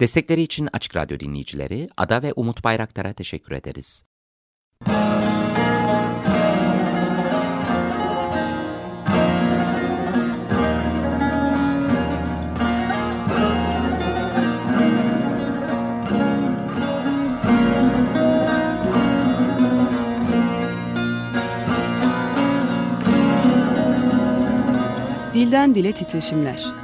Destekleri için Açık Radyo dinleyicileri Ada ve Umut Bayraktar'a teşekkür ederiz. Dilden Dile Titreşimler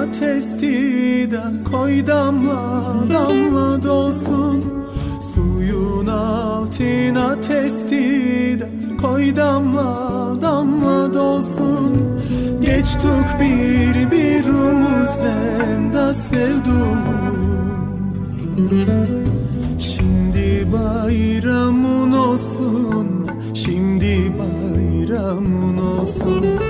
Damla testiden koy damla damla dolsun. Suyun altına testiden koy damla damla dolsun. Geçtuk bir birimizden da sevdum Şimdi bayramın olsun Şimdi bayramın olsun.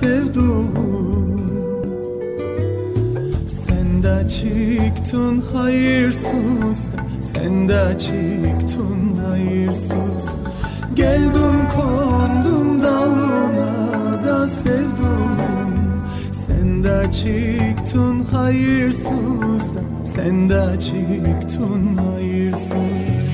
sevdim Sen de çıktın hayırsız Sen de çıktın hayırsız Geldim kondum dalına da sevdim. Sen de çıktın hayırsız Sen de çıktın hayırsız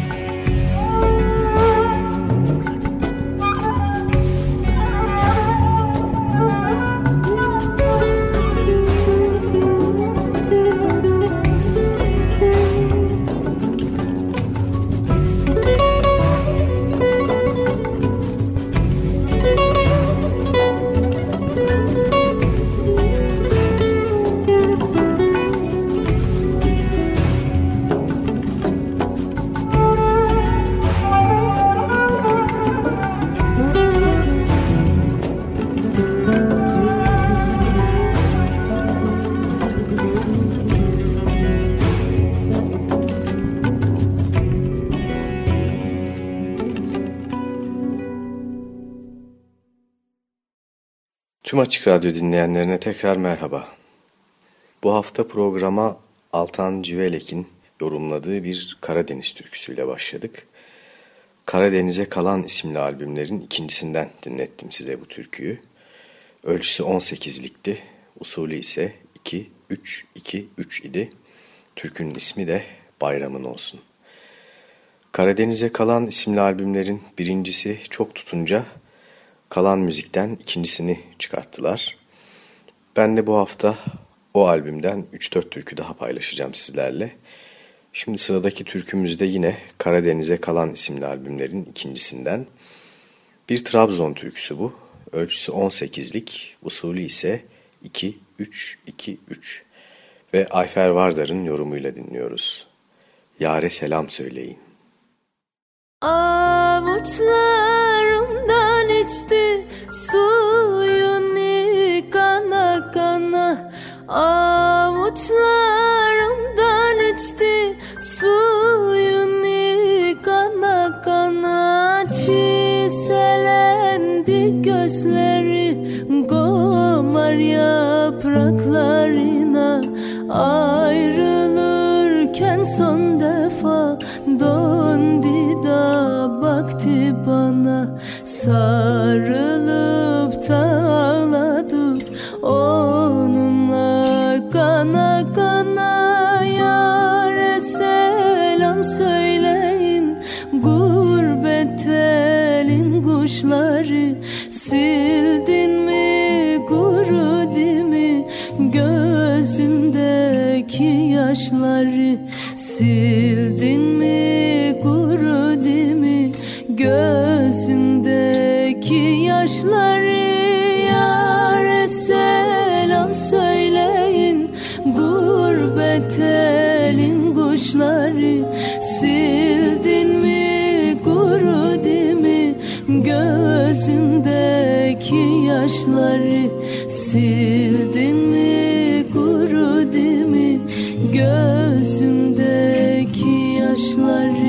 Tüm Açık Radyo dinleyenlerine tekrar merhaba. Bu hafta programa Altan Civelek'in yorumladığı bir Karadeniz türküsüyle başladık. Karadeniz'e Kalan isimli albümlerin ikincisinden dinlettim size bu türküyü. Ölçüsü 18'likti. Usulü ise 2-3-2-3 idi. Türkünün ismi de Bayramın Olsun. Karadeniz'e kalan isimli albümlerin birincisi çok tutunca kalan müzikten ikincisini çıkarttılar. Ben de bu hafta o albümden 3-4 türkü daha paylaşacağım sizlerle. Şimdi sıradaki türkümüzde yine Karadeniz'e kalan isimli albümlerin ikincisinden. Bir Trabzon türküsü bu. Ölçüsü 18'lik, usulü ise 2-3-2-3 ve Ayfer Vardar'ın yorumuyla dinliyoruz. Yare selam söyleyin. Avuçlarımdan içti suyunu kana kana. Avuçlarımdan içti suyunu kana kana. Çiselendi gözleri gomar yapraklarına. Ayrılırken Sarılıp da ağladı onunla kana kana Yare selam söyleyin. Gurbet elin kuşları Sildin mi gurudu mi gözündeki yaşları Sildin mi gurudu mi gözündeki yaşları Sildin mi? Gurudu mi gözündeki yaşları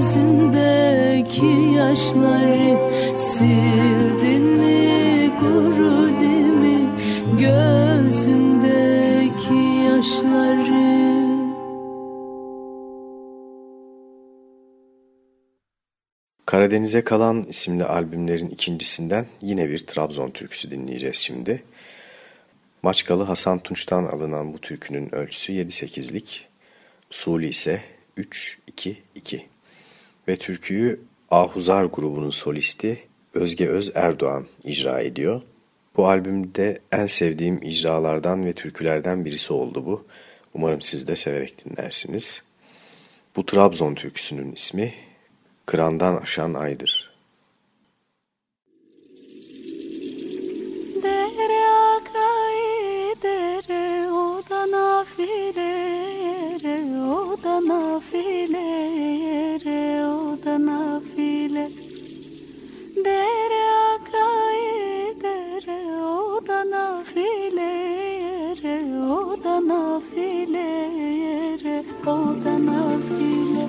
gözündeki yaşları Sildin mi? Kurudu mi gözündeki yaşları. Karadeniz'e kalan isimli albümlerin ikincisinden yine bir Trabzon türküsü dinleyeceğiz şimdi. Maçkalı Hasan Tunç'tan alınan bu türkünün ölçüsü 7-8'lik, usulü ise 3-2-2 ve türküyü Ahuzar grubunun solisti Özge Öz Erdoğan icra ediyor. Bu albümde en sevdiğim icralardan ve türkülerden birisi oldu bu. Umarım siz de severek dinlersiniz. Bu Trabzon türküsünün ismi Kırandan Aşan Aydır. Dere akay dere o da nafile o da nafile o da nafile. Dere akay dere o da nafile o da nafile o da nafile.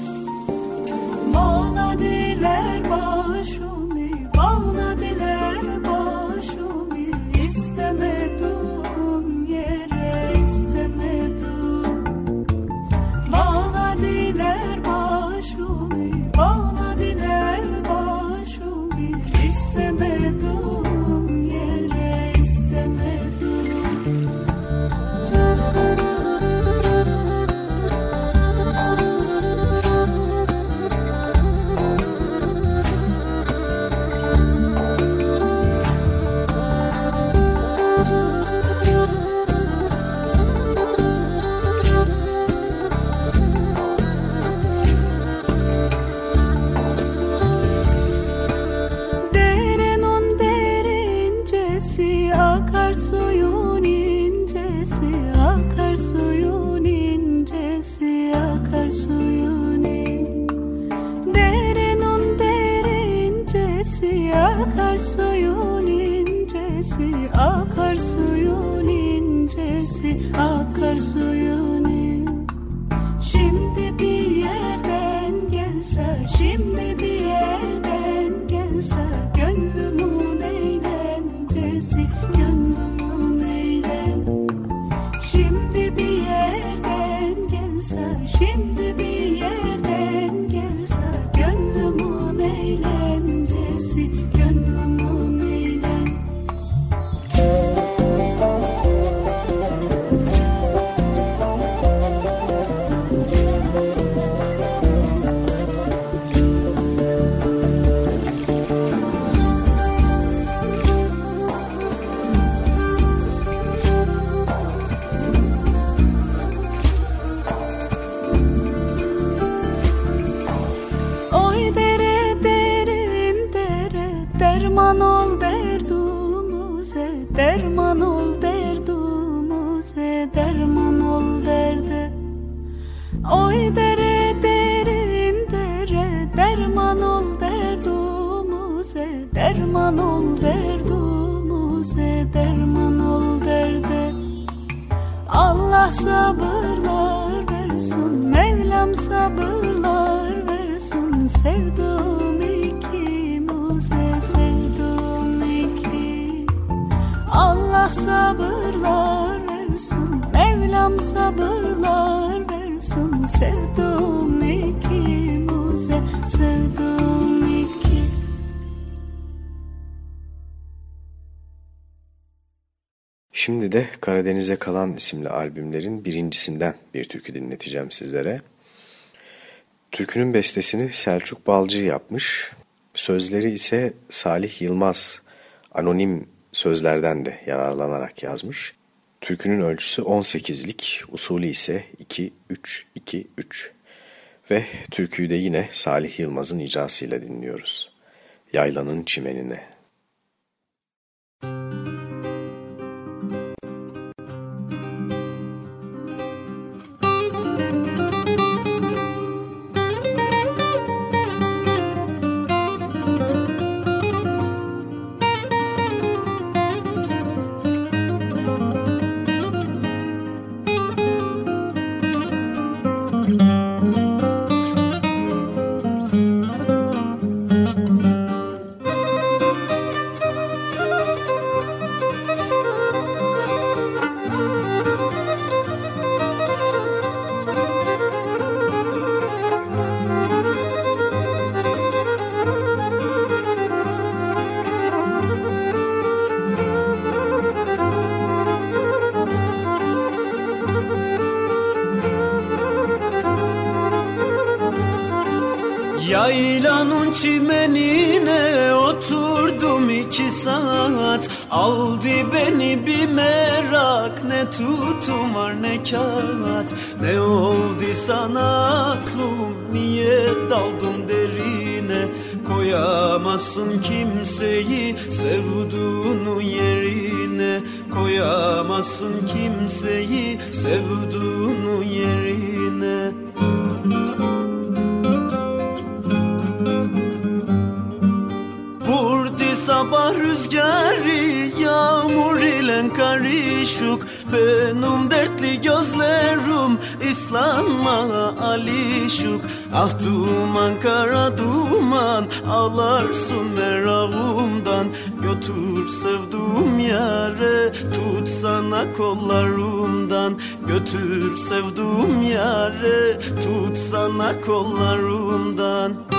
Bağla diler başımı bağla diler başımı istemedim Allah sabırlar versin Mevlam sabırlar versin. Sevdum ikimize sevdum iki. Allah sabırlar versin Mevlam sabırlar versin. Sevdum ikimize sevdum Şimdi de Karadeniz'e kalan isimli albümlerin birincisinden bir türkü dinleteceğim sizlere. Türkünün bestesini Selçuk Balcı yapmış. Sözleri ise Salih Yılmaz anonim sözlerden de yararlanarak yazmış. Türkünün ölçüsü 18'lik, usulü ise 2-3-2-3 ve türküyü de yine Salih Yılmaz'ın icrasıyla dinliyoruz. Yaylanın çimenine. Çimenine oturdum iki saat. Aldı beni bir merak Ne tutum var ne kağıt. Ne oldu sana aklım Niye daldın derine? Koyamazsın kimseyi Sevduğunu yerine. Koyamazsın kimseyi Sevduğunu yerine sabah rüzgarı Yağmur ile karışık. Benim dertli gözlerim İslanma alişuk Ah duman kara duman Ağlarsın merakımdan Götür sevduğum yare Tut sana kollarımdan. Götür sevduğum yare Tut sana kollarımdan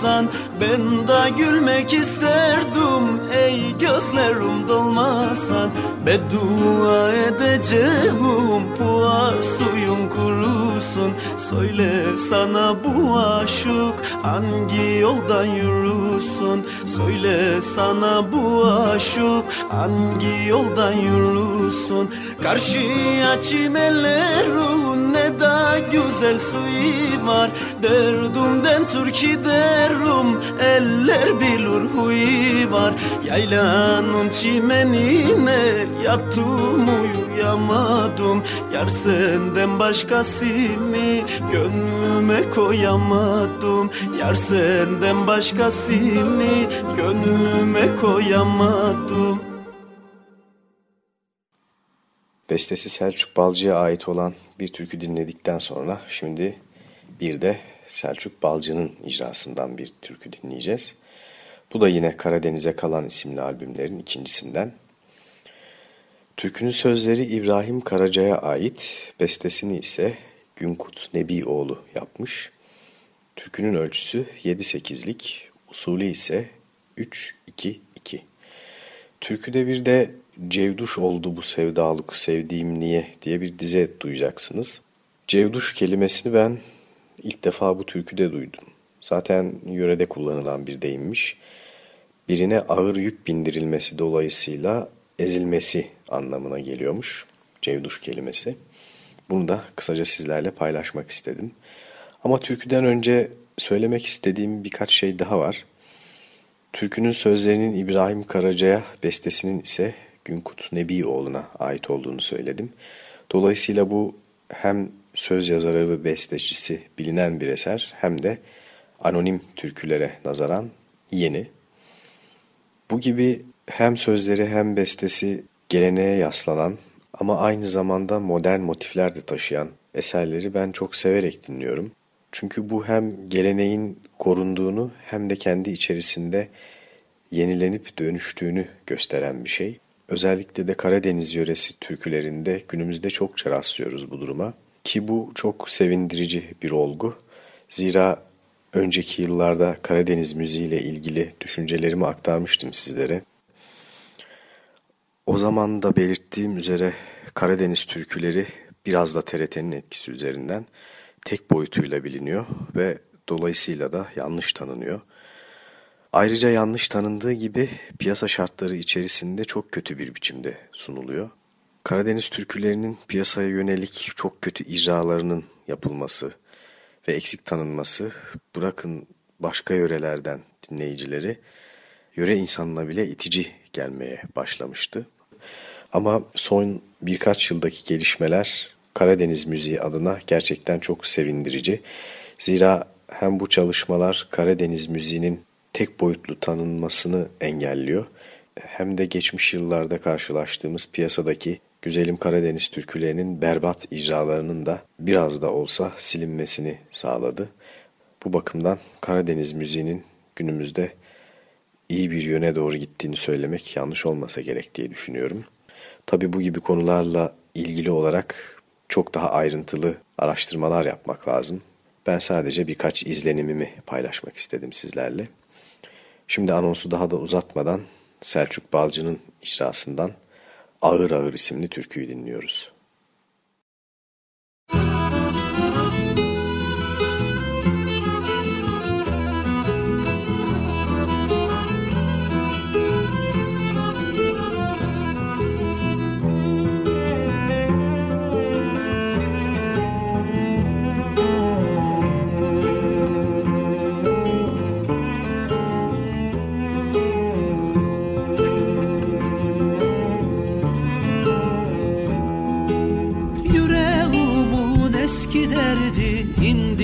olmazsan Ben de gülmek isterdim. Ey gözlerim dolmasan Beddua edeceğim. Puar suyun kurusun. Söyle sana bu aşık hangi yoldan yürüsün? Söyle sana bu aşık hangi yoldan yürüsün? Karşıya çimenlerin ne da güzel suyu var Derdumden Türkiye derim eller bilir huyu var. Yaylanın çimenine yattım uyuyamadım. Yar senden başkasını gönlüme koyamadım. Yar senden başkasını gönlüme koyamadım. Bestesi Selçuk Balcı'ya ait olan bir türkü dinledikten sonra şimdi bir de Selçuk Balcı'nın icrasından bir türkü dinleyeceğiz. Bu da yine Karadeniz'e kalan isimli albümlerin ikincisinden. Türkünün sözleri İbrahim Karaca'ya ait, bestesini ise Günkut Nebioğlu yapmış. Türkünün ölçüsü 7-8'lik, usulü ise 3-2-2. Türküde bir de Cevduş oldu bu sevdalık sevdiğim niye diye bir dize duyacaksınız. Cevduş kelimesini ben ilk defa bu türküde duydum. Zaten yörede kullanılan bir deyimmiş. Birine ağır yük bindirilmesi dolayısıyla ezilmesi anlamına geliyormuş Cevduş kelimesi. Bunu da kısaca sizlerle paylaşmak istedim. Ama türküden önce söylemek istediğim birkaç şey daha var. Türkünün sözlerinin İbrahim Karaca'ya, bestesinin ise Günkut Nebioğlu'na ait olduğunu söyledim. Dolayısıyla bu hem söz yazarı ve bestecisi bilinen bir eser hem de anonim türkülere nazaran yeni. Bu gibi hem sözleri hem bestesi geleneğe yaslanan ama aynı zamanda modern motifler de taşıyan eserleri ben çok severek dinliyorum. Çünkü bu hem geleneğin korunduğunu hem de kendi içerisinde yenilenip dönüştüğünü gösteren bir şey. Özellikle de Karadeniz yöresi türkülerinde günümüzde çokça rastlıyoruz bu duruma. Ki bu çok sevindirici bir olgu. Zira önceki yıllarda Karadeniz müziği ile ilgili düşüncelerimi aktarmıştım sizlere. O zaman da belirttiğim üzere Karadeniz türküleri biraz da TRT'nin etkisi üzerinden tek boyutuyla biliniyor ve dolayısıyla da yanlış tanınıyor. Ayrıca yanlış tanındığı gibi piyasa şartları içerisinde çok kötü bir biçimde sunuluyor. Karadeniz türkülerinin piyasaya yönelik çok kötü icralarının yapılması ve eksik tanınması bırakın başka yörelerden dinleyicileri yöre insanına bile itici gelmeye başlamıştı. Ama son birkaç yıldaki gelişmeler Karadeniz müziği adına gerçekten çok sevindirici. Zira hem bu çalışmalar Karadeniz müziğinin tek boyutlu tanınmasını engelliyor hem de geçmiş yıllarda karşılaştığımız piyasadaki güzelim Karadeniz türkülerinin berbat icralarının da biraz da olsa silinmesini sağladı. Bu bakımdan Karadeniz müziğinin günümüzde iyi bir yöne doğru gittiğini söylemek yanlış olmasa gerek diye düşünüyorum. Tabi bu gibi konularla ilgili olarak çok daha ayrıntılı araştırmalar yapmak lazım. Ben sadece birkaç izlenimimi paylaşmak istedim sizlerle. Şimdi anonsu daha da uzatmadan Selçuk Balcı'nın icrasından Ağır Ağır isimli türküyü dinliyoruz.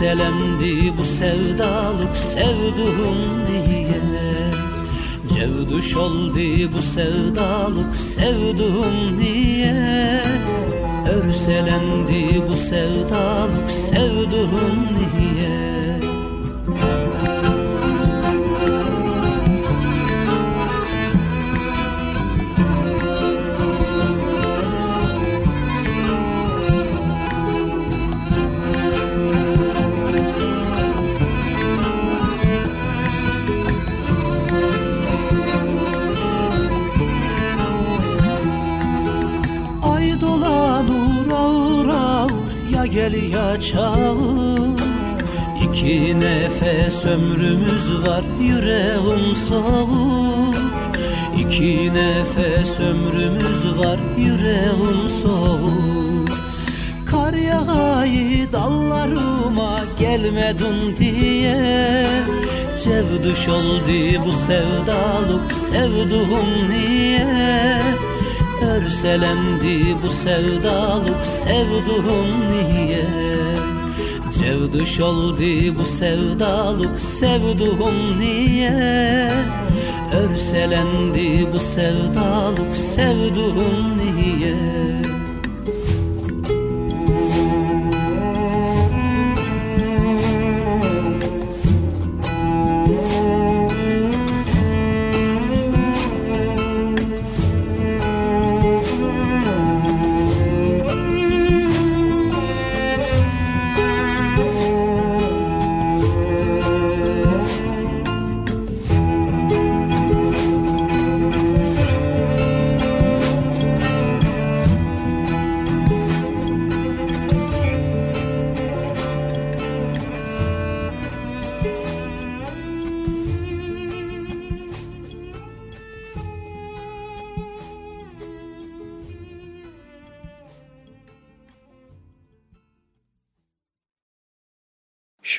Örselendi bu sevdalık sevduğun niye Cevduş oldu bu sevdalık sevduğun niye Örselendi bu sevdalık sevduğun niye gel ya çağır. İki nefes ömrümüz var yüreğim soğuk İki nefes ömrümüz var yüreğim soğuk Kar yağayı dallarıma gelmedin diye Cevduş oldu bu sevdalık sevduğum niye Örselendi bu sevdalık sevduğum niye? Cevduş oldu bu sevdalık sevduğum niye? Örselendi bu sevdalık sevduğum niye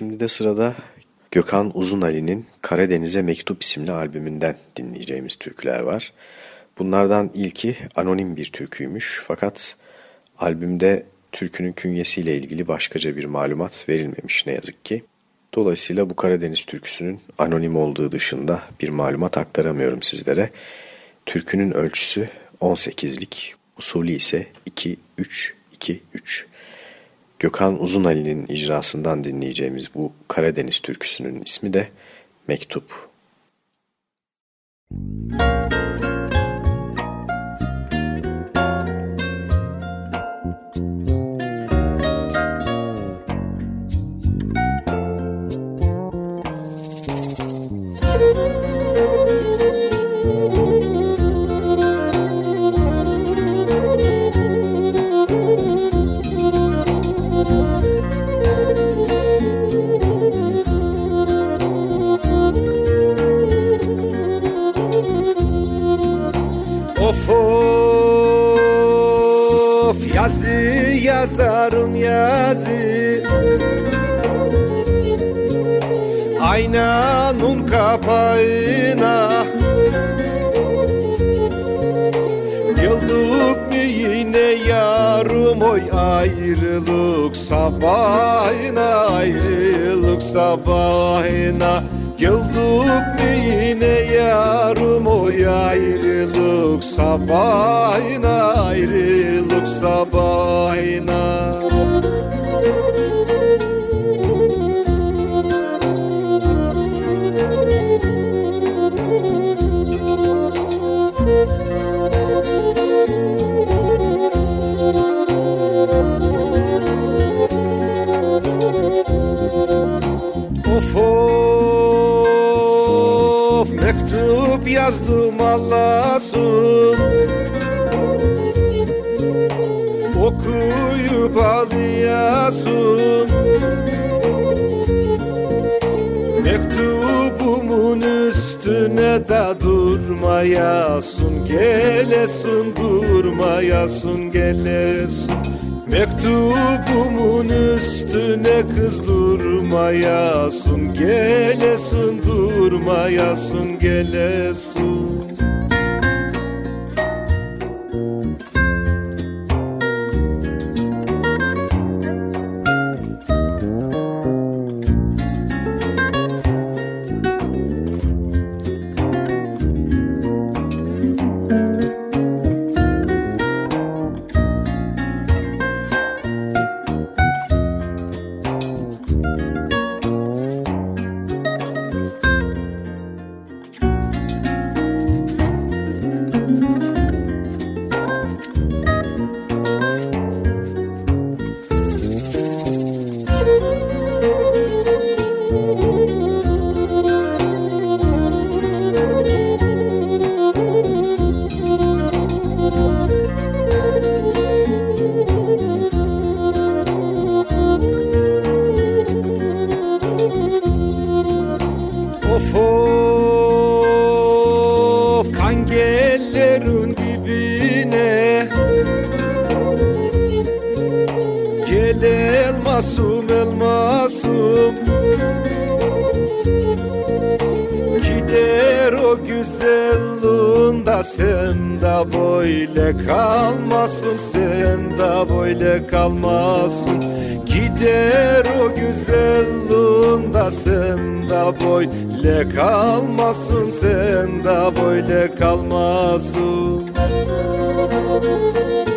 Şimdi de sırada Gökhan Uzunali'nin Karadeniz'e Mektup isimli albümünden dinleyeceğimiz türküler var. Bunlardan ilki anonim bir türküymüş fakat albümde türkünün künyesiyle ilgili başkaca bir malumat verilmemiş ne yazık ki. Dolayısıyla bu Karadeniz türküsünün anonim olduğu dışında bir malumat aktaramıyorum sizlere. Türkünün ölçüsü 18'lik, usulü ise 2-3-2-3. Gökhan Uzunali'nin icrasından dinleyeceğimiz bu Karadeniz türküsünün ismi de Mektup. Müzik oy ayrılık sabahına Ayrılık sabahına. Mı yine yarım oy ayrılık sabahına Allah'sın Okuyup ağlayasın Mektubumun üstüne de durmayasın Gelesin durmayasın gelesin Mektubumun üstüne kız durmayasın Gelesin durmayasın gelesin kalmasın Sen de böyle kalmasın. Gider o güzelliğinde sen de böyle kalmasın Sen de böyle kalmasın. Of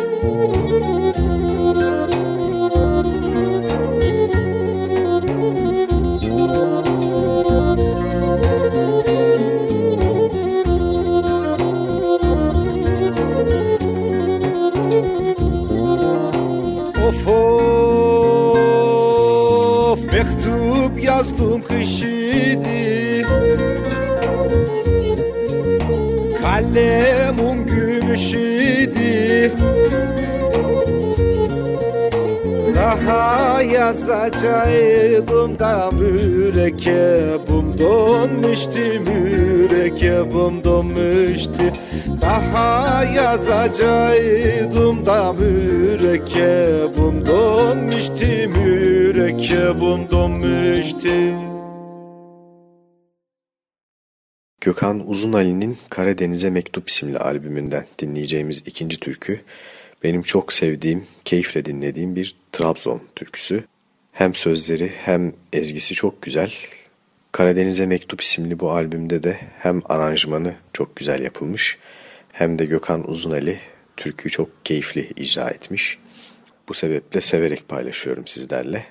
Daha yazacaktım da mürekkebim donmuştu Mürekkebim donmuştu. Daha yazacaktım da mürekkebim donmuştu Mürekkebim donmuştu. Gökhan Uzunali'nin Karadeniz'e Mektup isimli albümünden dinleyeceğimiz ikinci türkü benim çok sevdiğim, keyifle dinlediğim bir Trabzon türküsü. Hem sözleri hem ezgisi çok güzel. Karadeniz'e Mektup isimli bu albümde de hem aranjmanı çok güzel yapılmış hem de Gökhan Uzunali türküyü çok keyifli icra etmiş. Bu sebeple severek paylaşıyorum sizlerle.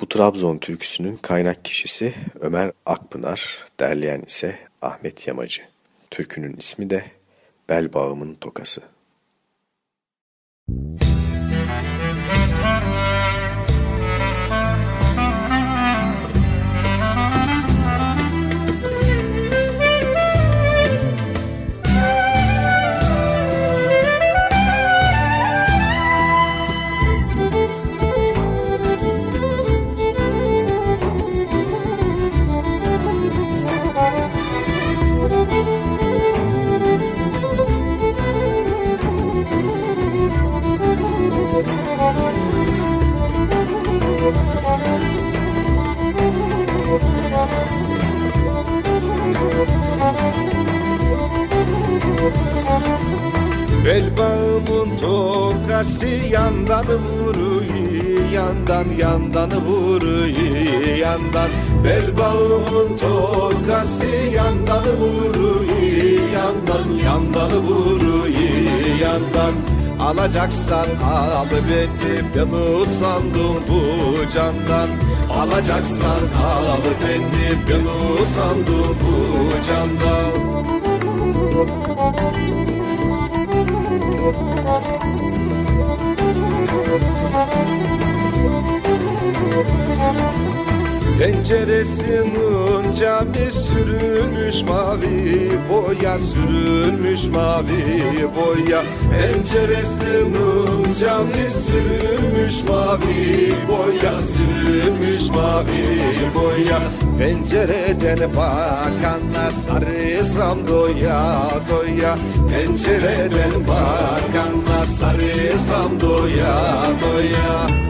Bu Trabzon türküsünün kaynak kişisi Ömer Akpınar, derleyen ise Ahmet Yamacı. Türkünün ismi de Bel Bağımın Tokası. Thank you. Bel bağımın tokası tokası yandan vuruyor yandan yandan vuruyor yandan. Bel bağımın tokası yandan vuruyor yandan yandan vuruyor yandan. Alacaksan al beni ben usandım bu candan? Alacaksan al beni ben usandım bu candan Thank you. Penceresinin cami sürülmüş mavi boya sürülmüş mavi boya. Penceresinin cami sürülmüş mavi boya sürülmüş mavi boya. Pencereden bakanla sarısam doya doya. Pencereden bakanla sarısam doya doya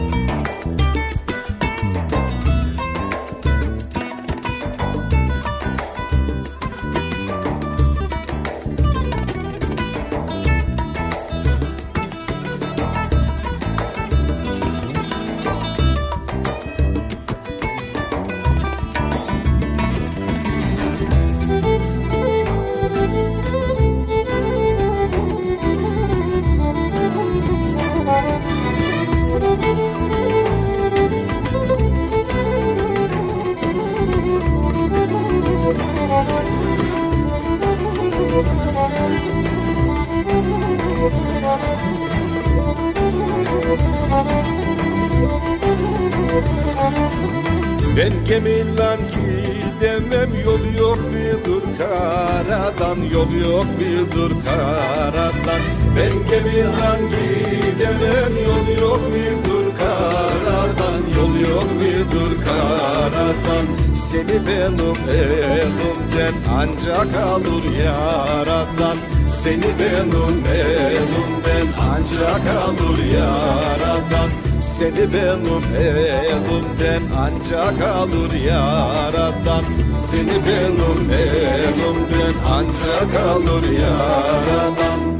ancak alır yaradan Seni benim elimden ancak alır yaradan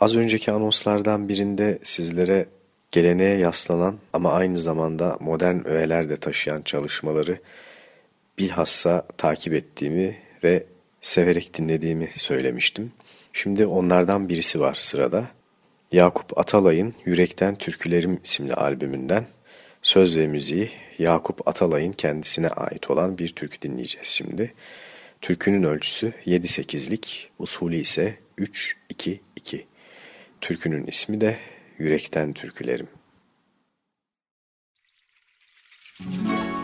Az önceki anonslardan birinde sizlere geleneğe yaslanan ama aynı zamanda modern öğeler de taşıyan çalışmaları bilhassa takip ettiğimi ve severek dinlediğimi söylemiştim. Şimdi onlardan birisi var sırada. Yakup Atalay'ın Yürekten Türkülerim isimli albümünden söz ve müziği Yakup Atalay'ın kendisine ait olan bir türkü dinleyeceğiz şimdi. Türkünün ölçüsü 7-8'lik, usulü ise 3-2-2. Türkünün ismi de Yürekten Türkülerim. Müzik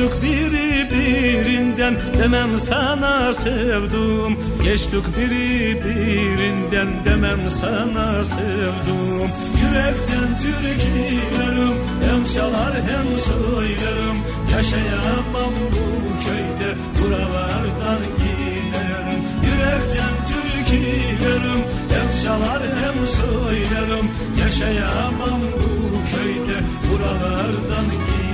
Geçtik biri birinden demem sana sevdum. Geçtik biri birinden demem sana sevdum. Yürekten türkülerim hem çalar hem söylerim. Yaşayamam bu köyde buralardan giderim. Yürekten türkülerim hem çalar hem söylerim. Yaşayamam bu köyde buralardan giderim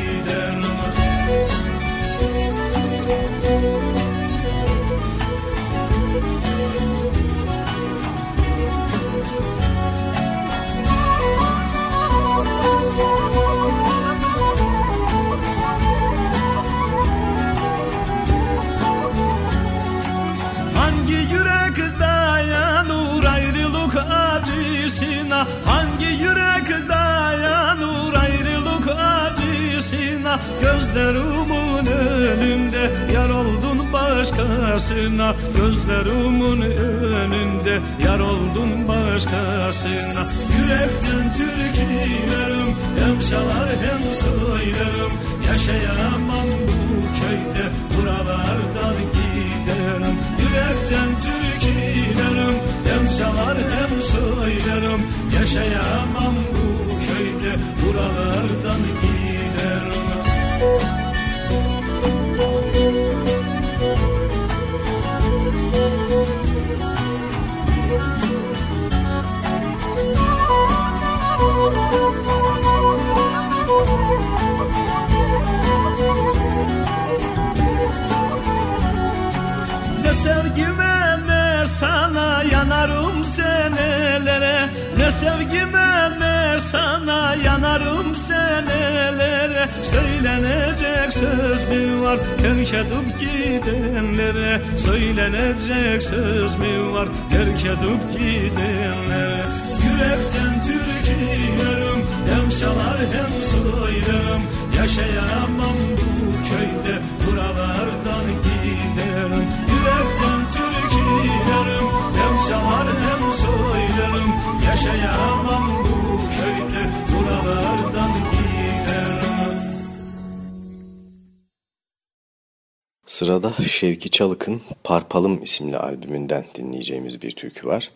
yar oldun başkasına Gözlerimin önünde yar oldun başkasına. Yürekten türkülerim emşalar Yaşayamam bu köyde buralardan giderim. Yürekten türkülerim hem çalar hem söylerim. Yaşayamam bu köyde buralardan giderim. Ne sevgime ne sana yanarım senelere Söylenecek söz mü var? Terk edip gidenlere. Söylenecek söz mü var? Terk edip gidenlere. Yürekten türkülerim hem çalar hem söylerim Yaşayamam bu köyde buralardan Sırada Şevki Çalık'ın Parpalım isimli albümünden dinleyeceğimiz bir türkü var.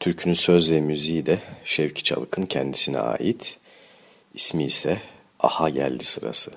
Türkünün söz ve müziği de Şevki Çalık'ın kendisine ait. İsmi ise Aha Geldi Sırası.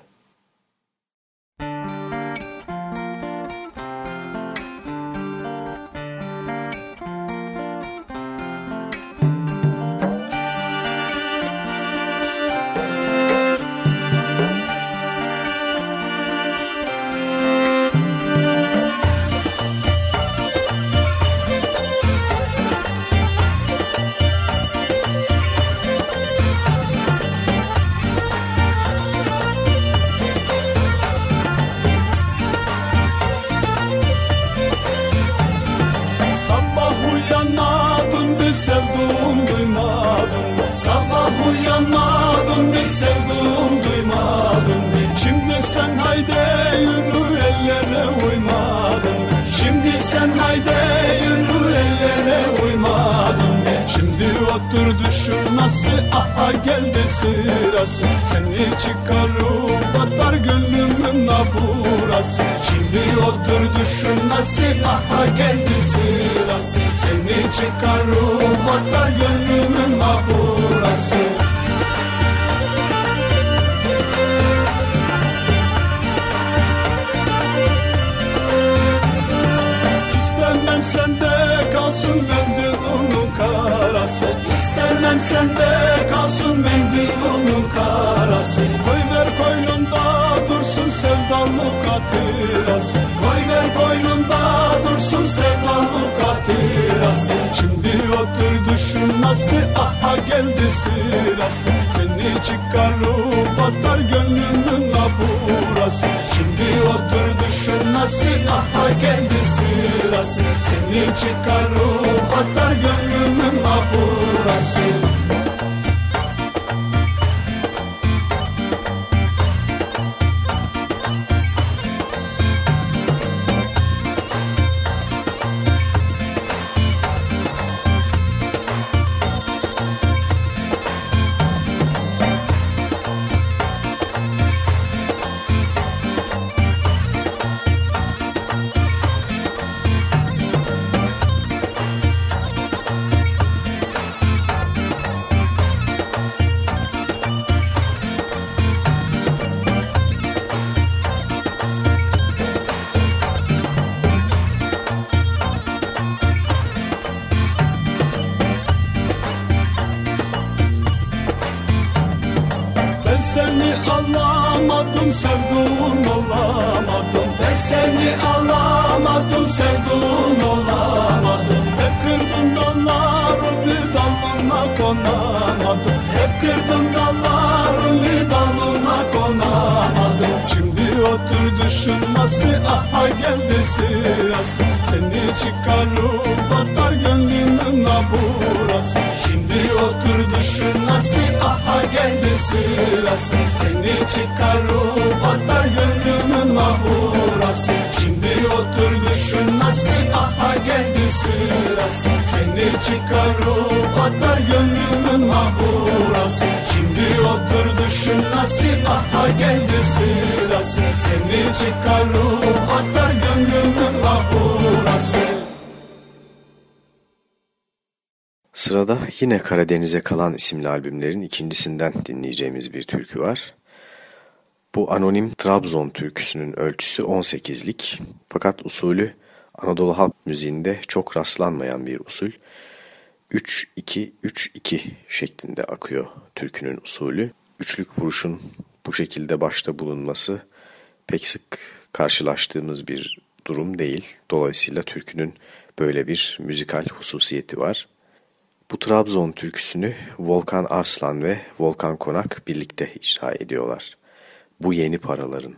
Nasıl? Aha geldi sırası. Seni çıkarıp atar gönlümün aburası Şimdi otur düşün nasıl? Aha geldi sırası. Seni çıkarıp atar gönlümün aburası İstemem sende kalsın karası İstemem sende kalsın mendilunun karası. Koy ver koynunda dursun sevdalık hatırası. Koy ver koynunda dursun sevdalık hatırası. Şimdi otur düşün nasıl aha geldi sırası. Seni çıkarıp atar gönlümün aburası Şimdi otur düşün nasıl aha geldi sırası. Seni çıkarıp atar gönlümün aburası Ben otur düşün nasıl aha geldi sırası. Seni çıkarıp atar gönlümün aburası. Şimdi otur düşün nasıl aha geldi sırası Seni çıkarıp atar gönlümün aburası Şimdi otur düşün nasıl aha geldi sırası Seni çıkarıp atar gönlümün aburası Şimdi otur düşün nasıl aha geldi sırası Seni çıkarım atar gönlümün ahurası Sırada yine Karadeniz'e kalan isimli albümlerin ikincisinden dinleyeceğimiz bir türkü var. Bu anonim Trabzon türküsünün ölçüsü 18'lik fakat usulü Anadolu halk müziğinde çok rastlanmayan bir usul. 3-2-3-2 şeklinde akıyor türkünün usulü. Üçlük vuruşun bu şekilde başta bulunması pek sık karşılaştığımız bir durum değil. Dolayısıyla türkünün böyle bir müzikal hususiyeti var. Bu Trabzon türküsünü Volkan Arslan ve Volkan Konak birlikte icra ediyorlar. Bu yeni paraların.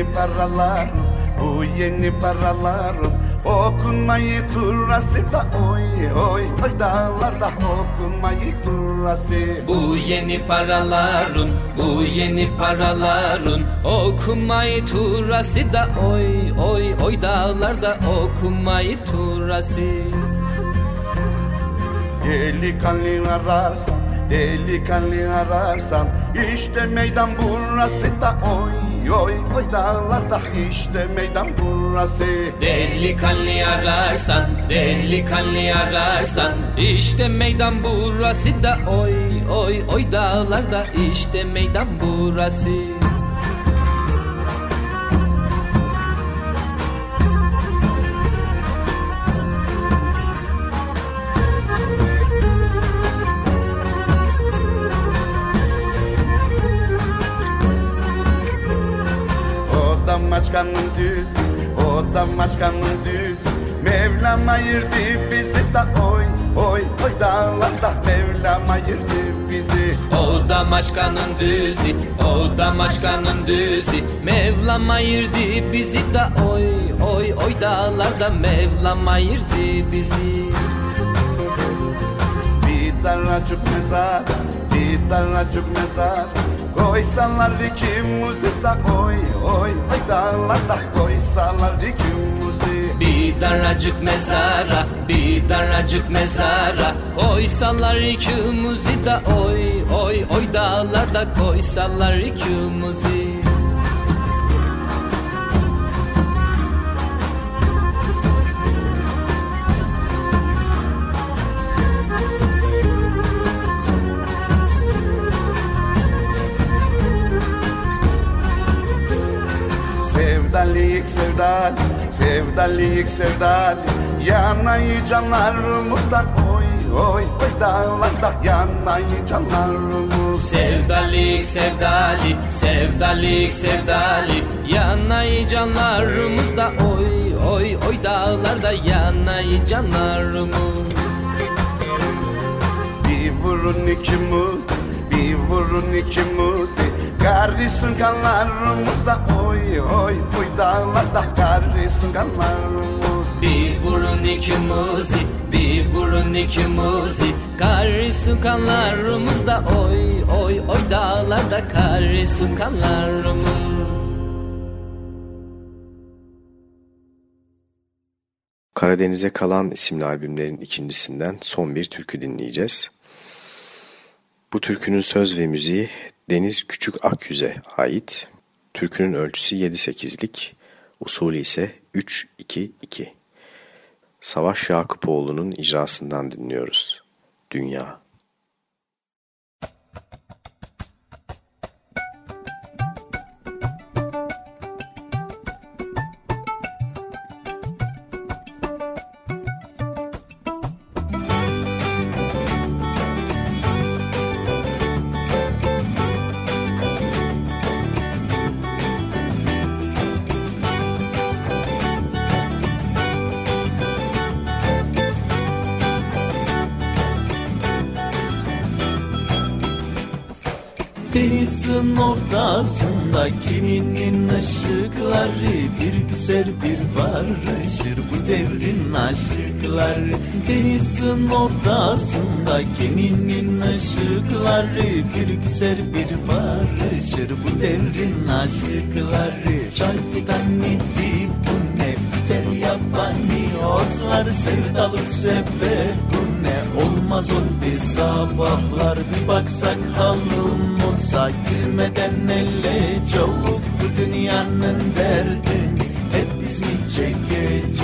Yeni paralar Bu yeni paralarım Okunmayı turası da oy oy oy dağlarda okunmayı turası Bu yeni paraların bu yeni paraların. Okunmayı turası da oy oy oy dağlarda okunmayı turası Delikanlı ararsan delikanlı ararsan işte meydan burası da oy oy oy dağlarda işte meydan burası. Delikanlı ararsan delikanlı ararsan işte meydan burası da oy oy oy dağlarda işte meydan burası maçkanın düz O da maçkanın düz. Mevlam ayırdı bizi da oy Oy oy dağlarda. Mevlam ayırdı bizi. O da maçkanın düzü O da maçkanın düzü Mevlam ayırdı bizi da oy Oy oy dağlarda. Mevlam ayırdı bizi. Bir daracık mezar Bir daracık mezar Koysalar ikimizi da oy oy oy dağlarda koysalar ikimizi Bir daracık mezara bir daracık mezara. Koysalar ikimizi de oy oy oy dağlarda koysalar ikimizi Sevdalık sevdal, sevdalık sevdal. Yanayı canlarımızda oy oy oy dağlarda. Sevdalık sevdalık, sevdalık sevdalık Yanayı canlarımızda oy oy oy dağlarda. Yanayı canlarımız Bir vurun ikimiz, bir vurun ikimizi Kardeşin kanlarımızda oy oy oy dağlarda. Kardeşin kanlarımız Bir vurun ikimizi bir vurun ikimizi Karı kanlarımızda oy oy oy dağlarda. Karı kanlarımız Karadeniz'e kalan isimli albümlerin ikincisinden son bir türkü dinleyeceğiz. Bu türkünün söz ve müziği Deniz Küçük Akyüz'e ait. Türkünün ölçüsü 7-8'lik, usulü ise 3-2-2. Savaş Yakupoğlu'nun icrasından dinliyoruz. Dünya. Denizin ortasında geminin ışıkları Bir güzel bir barışır bu devrin aşıkları. Denizin ortasında geminin ışıkları Bir güzel bir barışır bu devrin aşıkları. Çay fidanı bu ne? Biter yabani otlar Sevdalık sebep. Bu olmaz oldu sabahlar Bir baksak halımıza gülmeden elle çabuk. Bu dünyanın derdini hep biz mi çekeceğiz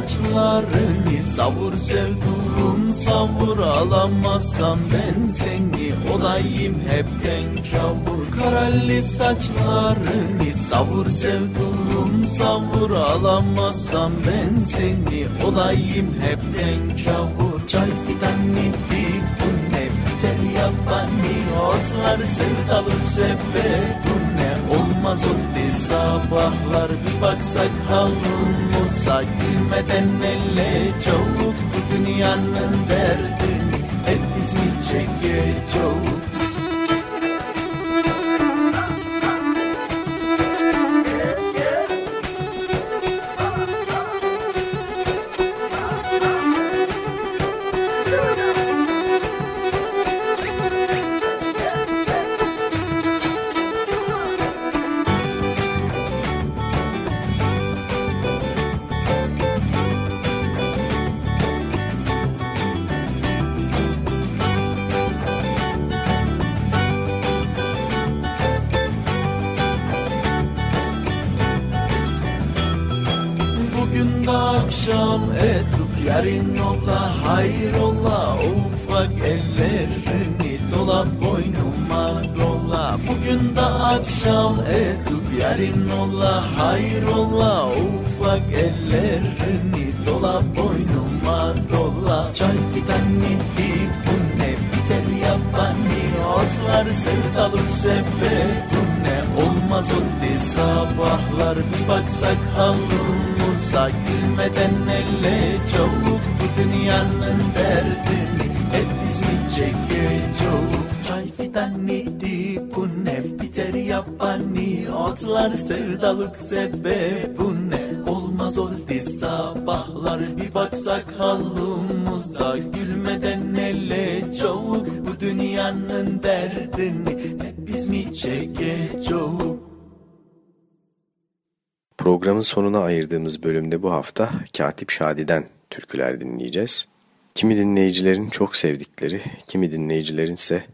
saçlarını savur sevduğum savur. Alamazsam ben seni olayım hepten kavur Karalli saçlarını savur sevduğum savur. Alamazsam ben seni olayım hepten kavur Çay fidanı dip bu ne? Biter yabani Otlar sevdalık sebep bu ne? Olmaz oldu sabahlar Bir baksak halımıza gülmeden elle çabuk Bu dünyanın derdini hep biz mi çekeceğiz hayrola ufak ellerini dola boynuma dola. Çay fidanı dip bu ne biter yabani Otlar sevdalık sebep bu ne? Olmaz oldu sabahlar Bir baksak halımıza sevdalık sebep bu ne olmaz oldu sabahlar Bir baksak halımıza gülmeden elle çabuk Bu dünyanın derdini hep biz mi çekeceğiz Programın sonuna ayırdığımız bölümde bu hafta Katip Şadi'den türküler dinleyeceğiz. Kimi dinleyicilerin çok sevdikleri, kimi dinleyicilerin ise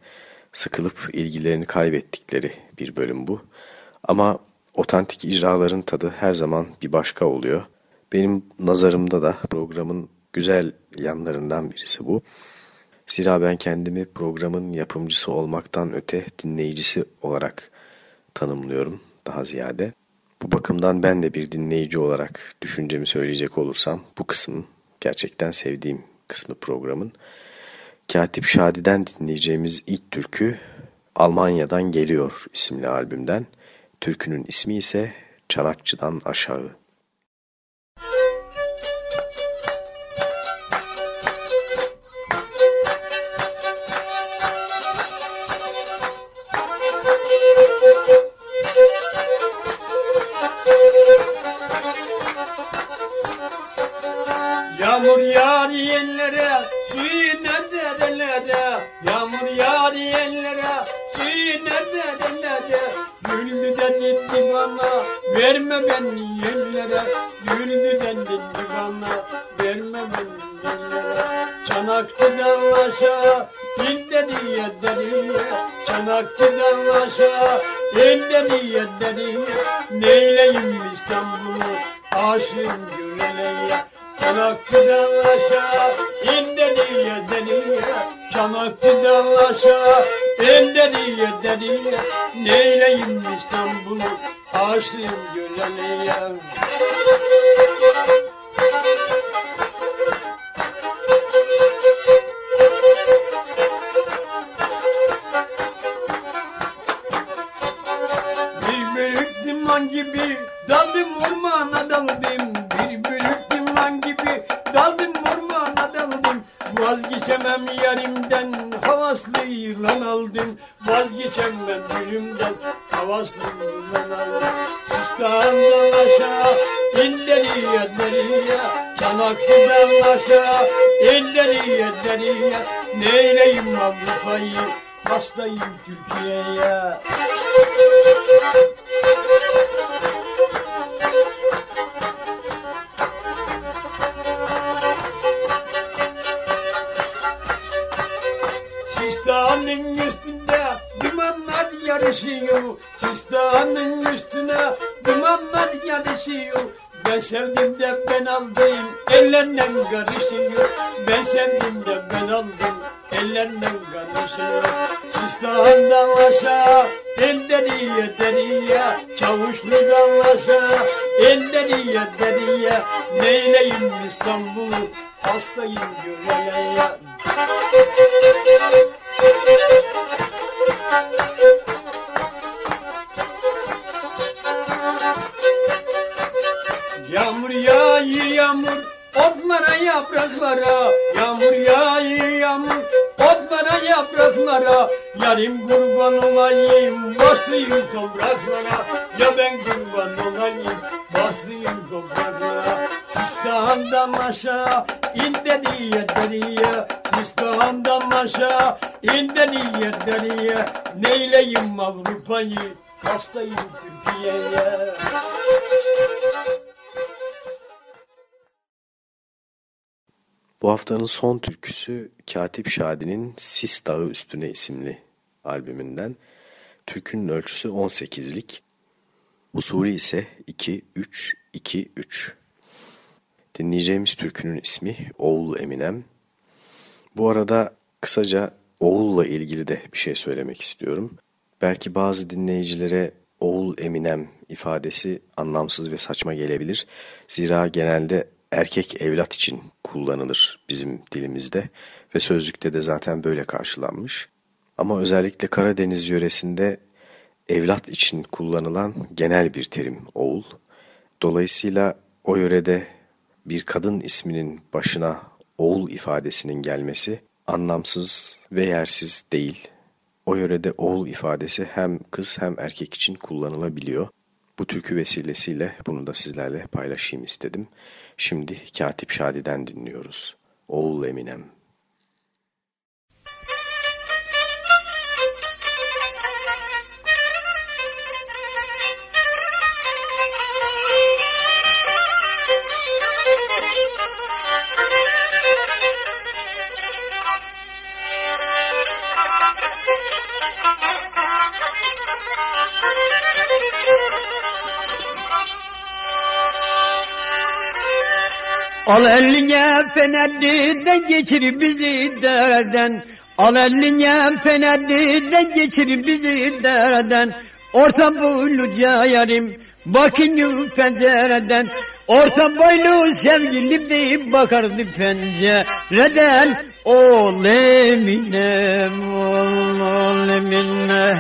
sıkılıp ilgilerini kaybettikleri bir bölüm bu. Ama otantik icraların tadı her zaman bir başka oluyor. Benim nazarımda da programın güzel yanlarından birisi bu. Zira ben kendimi programın yapımcısı olmaktan öte dinleyicisi olarak tanımlıyorum daha ziyade. Bu bakımdan ben de bir dinleyici olarak düşüncemi söyleyecek olursam bu kısım gerçekten sevdiğim kısmı programın. Katip Şadi'den dinleyeceğimiz ilk türkü Almanya'dan Geliyor isimli albümden. Türkünün ismi ise Çanakçı'dan Aşağı. Verme beni yerlere. Güldüden gitti bana, verme beni yerlere. Çanakçıdan aşağı, in deriye deriye. Çanakçıdan aşağı, in deriye deriye. Neyleyim İstanbul'u, aşığım güreleye. Çanakçıdan aşağı in deniye deniye Çanakçıdan aşağı Elleriye deriye Neyleyim İstanbul'u Aşığım göreliye Bir bölük diman gibi daldım ormana daldım Vazgeçemem yarimden havaslı yılan aldım. Vazgeçemem gülümden havaslı yılan aldım Sistan'dan aşağı illeriye deriye Çanaklı'dan aşağı illeriye deriye Neyleyim Avrupa'yı hastayım Türkiye'ye. Sistanın üstünde dumanlar yarışıyor. Sistanın üstüne dumanlar yarışıyor. Ben sevdim de ben aldım ellerle karışıyor. Ben sevdim de ben aldım ellerle karışıyor. Sistan'dan aşağı elleriye deriye Çavuşludan aşağı elleriye deriye Neyleyim İstanbul'u hastayım göreye Yağmur yağıyor yağmur. Otlara yapraklara. Yağmur yağıyor yağmur. Otlara yapraklara. Yarim kurban olayım Bastığım topraklara. Ya ben kurban olayım Bastığım topraklara. Sistan'dan aşağı inderiye deriye Sistan'dan aşağı inderiye deriye Neyleyim Avrupa'yı Hastayım Türkiye'ye Bu haftanın son türküsü Katip Şadi'nin Sis Dağı Üstüne isimli albümünden. Türkünün ölçüsü 18'lik. Usulü ise 2-3-2-3. Dinleyeceğimiz türkünün ismi Oğul Eminem. Bu arada kısaca oğulla ilgili de bir şey söylemek istiyorum. Belki bazı dinleyicilere oğul Eminem ifadesi anlamsız ve saçma gelebilir. Zira genelde erkek evlat için kullanılır bizim dilimizde ve sözlükte de zaten böyle karşılanmış. Ama özellikle Karadeniz yöresinde evlat için kullanılan genel bir terim oğul. Dolayısıyla o yörede bir kadın isminin başına oğul ifadesinin gelmesi anlamsız ve yersiz değil. O yörede oğul ifadesi hem kız hem erkek için kullanılabiliyor. Bu türkü vesilesiyle bunu da sizlerle paylaşayım istedim. Şimdi Katip Şadi'den dinliyoruz. Oğul Eminem. Al eline fenerliden geçir bizi dereden Al eline fenerliden geçir bizi dereden Orta boyluca yarim bakın pencereden. Orta boylu sevgilim deyip bakardı pencereden. Ol eminem, ol, ol eminem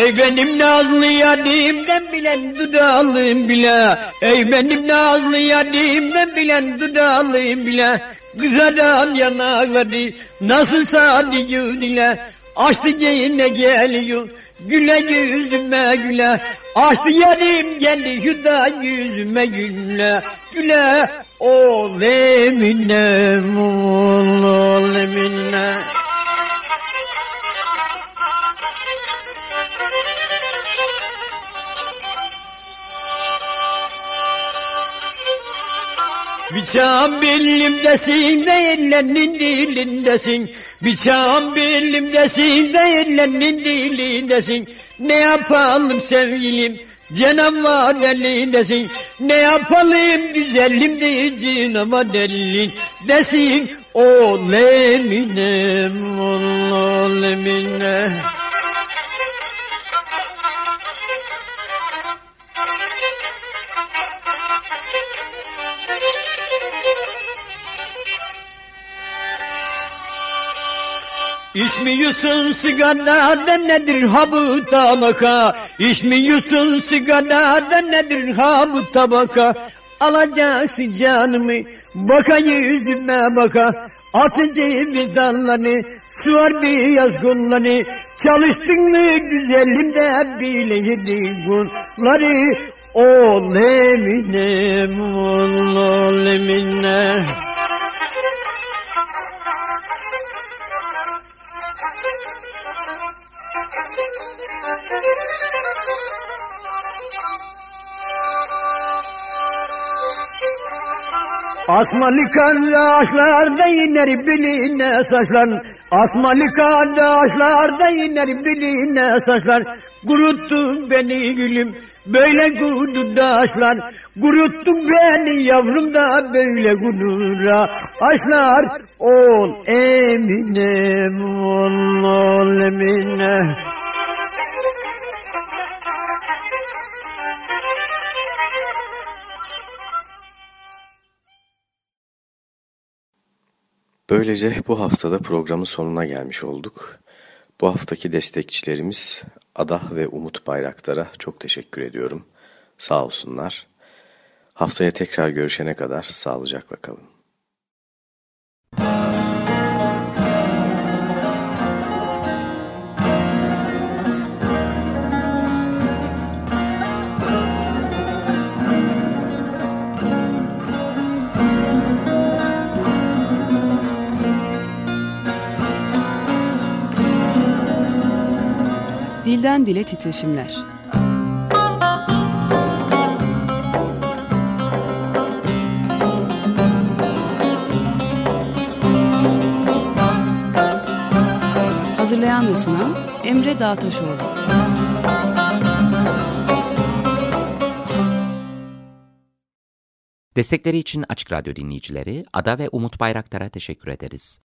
Ey benim nazlı yarimden bilen dudağlım bile. Ey benim nazlı yarimden bilen dudağlım bile. Kızaran yanakları nasıl sadiyor ile Açtı yine geliyor güle yüzüme güle. Açtı yarim geldi şu da yüzüme güle. Güle ol eminem ol, ol Bıçağım belimdesin de ellerinin dilindesin. Bıçağım belimdesin de ellerinin dilindesin. Ne yapalım sevgilim Canavar elindesin. Ne yapalım güzelim diyeceksin ama delin desin. Ol eminem ol eminem İsmi Yusuf sigara nedir habı tabaka? İsmi Yusuf sigara nedir habı tabaka? Alacaksın canımı baka yüzüme baka. Atıcı bir dallarını suvar bir yaz kullanı Çalıştın mı güzelim de bileydi bunları Ol eminem ol, ol eminem Asmalı kardeşlerde iner biline saçlar. Asmalı kardeşlerde iner biline saçlar. Kuruttun beni gülüm böyle kududaşlar Kuruttun beni yavrum da böyle kudura Aşlar ol eminem ol ol eminem Böylece bu haftada programın sonuna gelmiş olduk. Bu haftaki destekçilerimiz Ada ve Umut Bayraktar'a çok teşekkür ediyorum. Sağ olsunlar. Haftaya tekrar görüşene kadar sağlıcakla kalın. Dilden dile titreşimler. Hazırlayan ve sunan Emre Dağtaşoğlu. Destekleri için Açık Radyo dinleyicileri Ada ve Umut Bayraktar'a teşekkür ederiz.